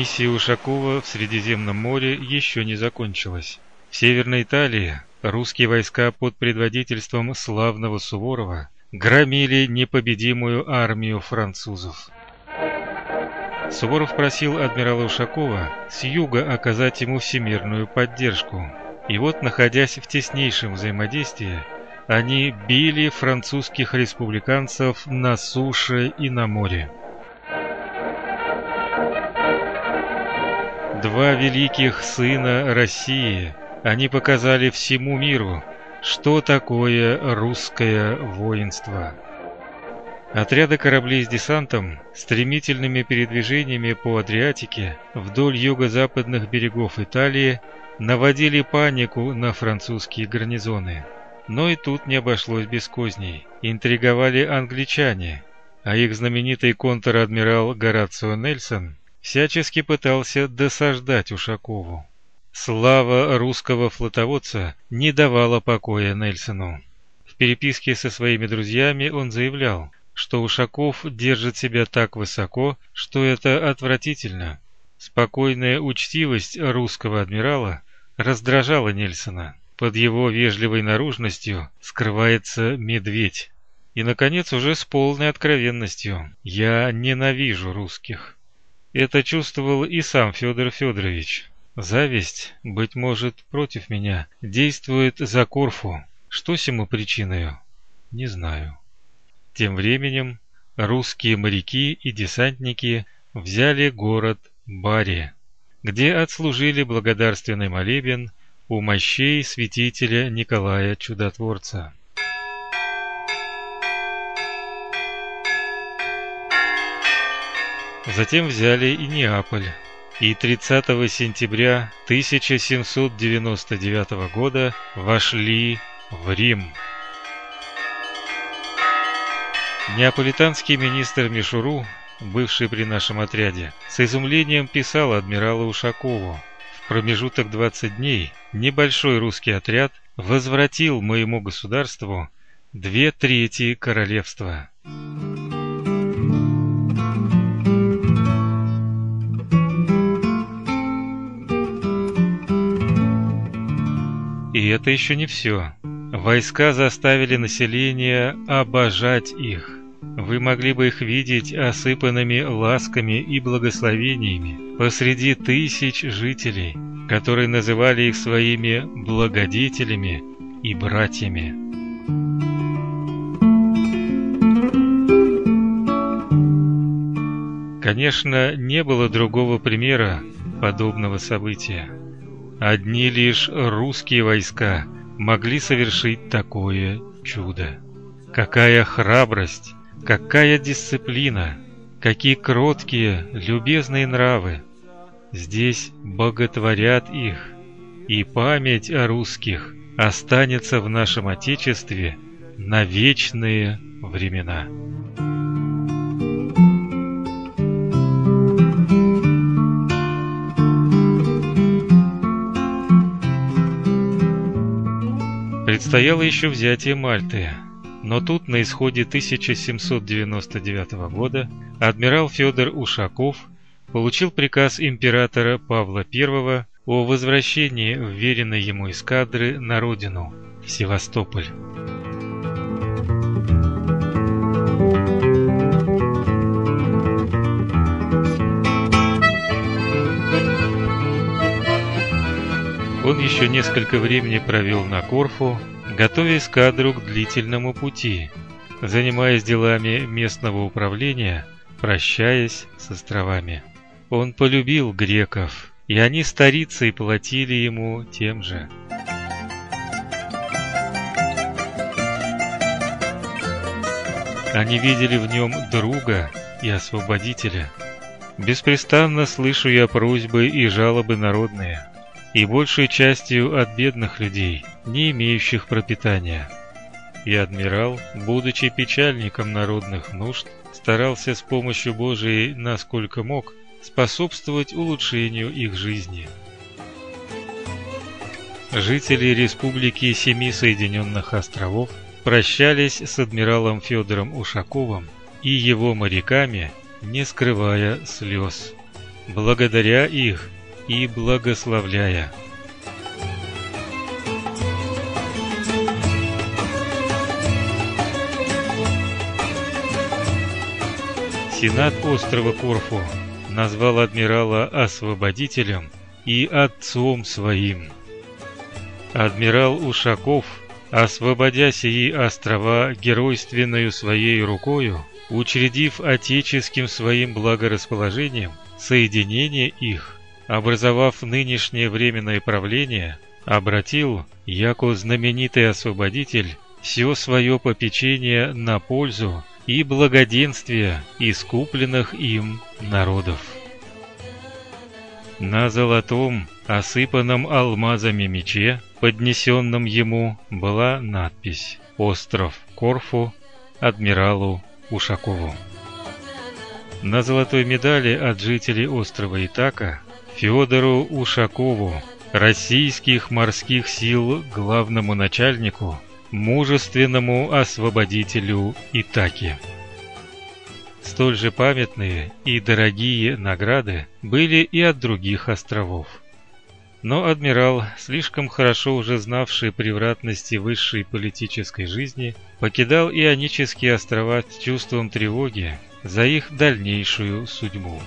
Миссия Ушакова в Средиземном море еще не закончилась. В Северной Италии русские войска под предводительством славного Суворова громили непобедимую армию французов. Суворов просил адмирала Ушакова с юга оказать ему всемирную поддержку. И вот, находясь в теснейшем взаимодействии, они били французских республиканцев на суше и на море. Два великих сына России, они показали всему миру, что такое русское воинство. Отряды кораблей с десантом стремительными передвижениями по Адриатике вдоль юго-западных берегов Италии наводили панику на французские гарнизоны. Но и тут не обошлось без козней. Интриговали англичане, а их знаменитый контр-адмирал Горацио Нельсон всячески пытался досаждать Ушакову. Слава русского флотоводца не давала покоя Нельсону. В переписке со своими друзьями он заявлял, что Ушаков держит себя так высоко, что это отвратительно. Спокойная учтивость русского адмирала раздражала Нельсона. Под его вежливой наружностью скрывается медведь. И, наконец, уже с полной откровенностью «Я ненавижу русских». Это чувствовал и сам Федор Федорович. Зависть, быть может, против меня, действует за Корфу. Что сему причиною? Не знаю. Тем временем русские моряки и десантники взяли город Бари, где отслужили благодарственный молебен у мощей святителя Николая Чудотворца. Затем взяли и Неаполь, и 30 сентября 1799 года вошли в Рим. Неаполитанский министр Мишуру, бывший при нашем отряде, с изумлением писал адмиралу Ушакову. В промежуток 20 дней небольшой русский отряд возвратил моему государству две трети королевства. Это еще не все. Войска заставили население обожать их. Вы могли бы их видеть осыпанными ласками и благословениями посреди тысяч жителей, которые называли их своими благодетелями и братьями. Конечно, не было другого примера подобного события. Одни лишь русские войска могли совершить такое чудо. Какая храбрость, какая дисциплина, какие кроткие, любезные нравы. Здесь боготворят их, и память о русских останется в нашем Отечестве на вечные времена. Предстояло еще взятие Мальты, но тут на исходе 1799 года адмирал Федор Ушаков получил приказ императора Павла I о возвращении вверенной ему эскадры на родину, в Севастополь. Он еще несколько времени провел на Корфу, готовя эскадру к длительному пути, занимаясь делами местного управления, прощаясь с островами. Он полюбил греков, и они старицей платили ему тем же. Они видели в нем друга и освободителя. Беспрестанно слышу я просьбы и жалобы народные – и большей частью от бедных людей, не имеющих пропитания. И адмирал, будучи печальником народных нужд, старался с помощью Божией, насколько мог, способствовать улучшению их жизни. Жители Республики Семи Соединенных Островов прощались с адмиралом Федором Ушаковым и его моряками, не скрывая слез. благодаря их и благословляя. Сенат острова Корфу назвал адмирала освободителем и отцом своим. Адмирал Ушаков, освободя сии острова геройственную своей рукою, учредив отеческим своим благорасположением соединение их, образовав нынешнее временное правление, обратил, яко знаменитый освободитель, все свое попечение на пользу и благоденствие искупленных им народов. На золотом, осыпанном алмазами мече, поднесенном ему, была надпись «Остров Корфу адмиралу Ушакову». На золотой медали от жителей острова Итака Федору Ушакову, российских морских сил главному начальнику, мужественному освободителю Итаки. Столь же памятные и дорогие награды были и от других островов. Но адмирал, слишком хорошо уже знавший превратности высшей политической жизни, покидал Ионические острова с чувством тревоги за их дальнейшую судьбу.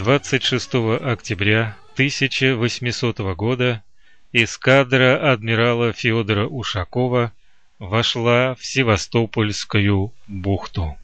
26 октября 1800 года эскадра адмирала Федора Ушакова вошла в Севастопольскую бухту.